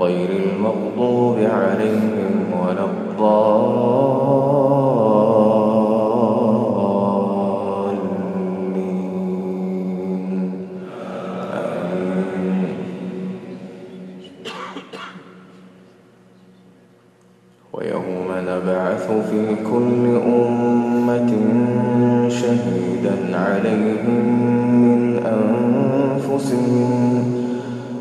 غير المغضوب عليهم ولا الضالين. آمين ويوم نبعث في كل أمة شهيدا عليهم من أنفسهم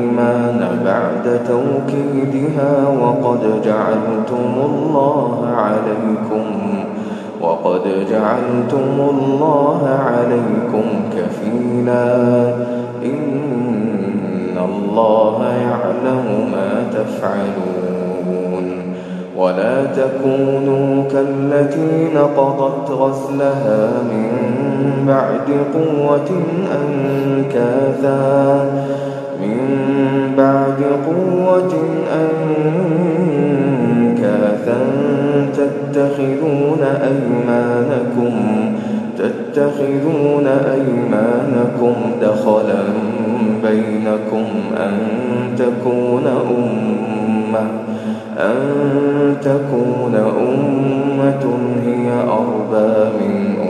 الأيمان بعد توكيدها وقد جعلتم الله عليكم وقد جعلتم الله عليكم كفيلا. إن الله يعلم ما تفعلون. ولا تكونوا كالتي نقضت غزلها من بعد قوة أنكاثا. من بعد قوة أنكاثا تتخذون أيمانكم تتخذون أيمانكم دخلا بينكم أن تكون أمة أن تكون أمة هي أربى من أمة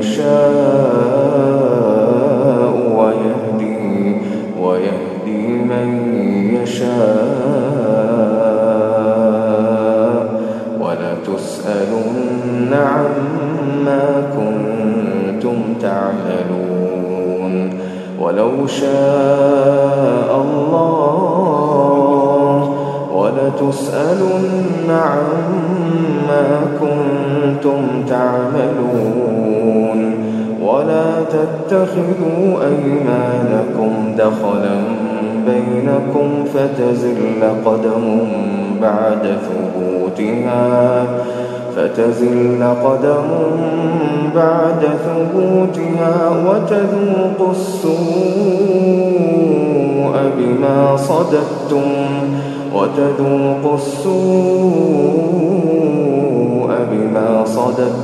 يشاء ويهدي ويهدي من يشاء. ولتسألن عما كنتم تعملون. ولو شاء الله ولتسألن عما كنتم تعملون. تتخذوا أيمانكم دخلا بينكم فتزل قدم بعد ثبوتها فتزل قدم بعد ثبوتها وتذوقوا السوء بما صددتم وتذوقوا السوء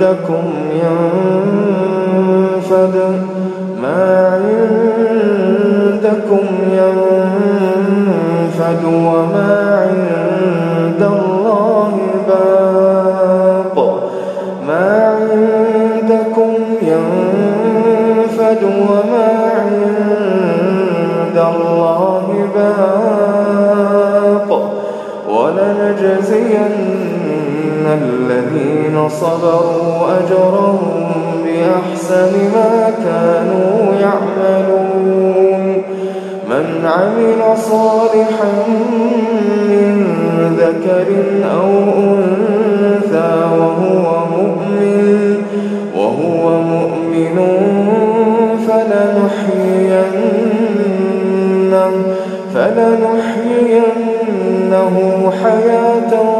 عندكم ينفد ما عندكم ينفد وما عند الله باق. ما عندكم ينفد وما عند الله باق. ولنجزين الذين صبروا أجرهم بأحسن ما كانوا يعملون من عمل صالحا من ذكر أو أنثى وهو مؤمن وهو مؤمن فلنحيينه فلنحيينه حياة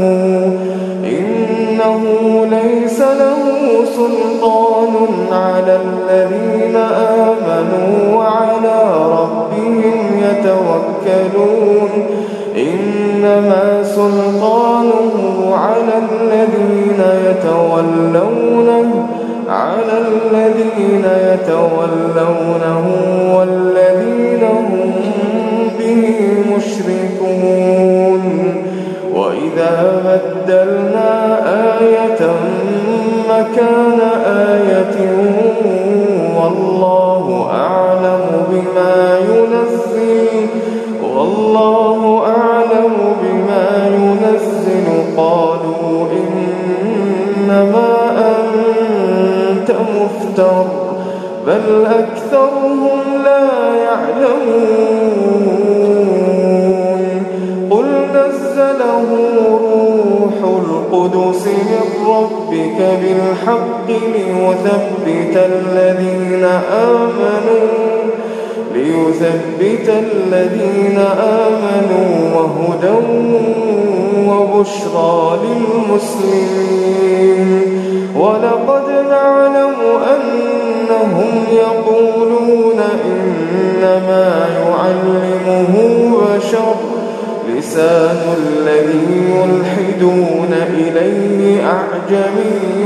سلطان على الذين آمنوا وعلى ربهم يتوكلون. إنما سلطانه على الذين يتولونه على الذين يتولونه مكان آية والله أعلم بما ينزل والله أعلم بما ينزل. قالوا إنما أنت مفتر بل أكثرهم لا يعلمون. قل نزله روح القدس من ربك بالحق ليثبت الذين آمنوا ليثبت الذين آمنوا وهدى وبشرى للمسلمين. ولقد نعلم أنهم يقولون إنما يعلمه بشر لسان الذي يلحدون إليه أعجمي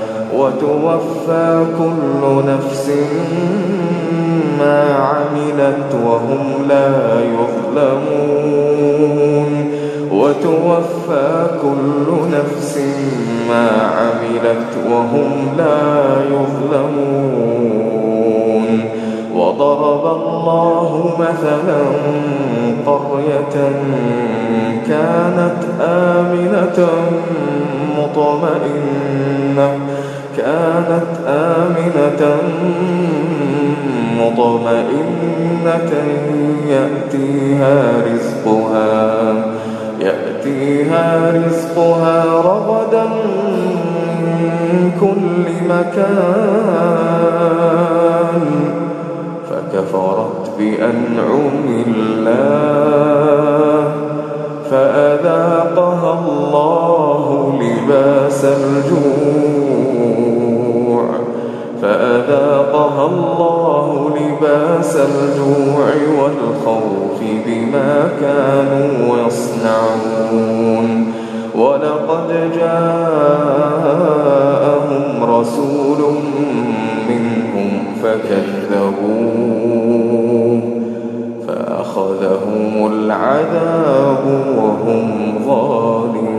وتوفى كل نفس ما عملت وهم لا يظلمون. وتوفى كل نفس ما عملت وهم لا يظلمون. وضرب الله مثلا قرية كانت آمنة مطمئنة كانت آمنة مطمئنة يأتيها رزقها يأتيها رزقها رغدا من كل مكان. فكفرت بأنعم الله. فأذاقها الله لباس الجوع. فأذاقها الله لباس الجوع والخوف بما كانوا يصنعون. ولقد جاءهم رسول منهم فكذبوه. فأخذهم العذاب وهم ظالمون.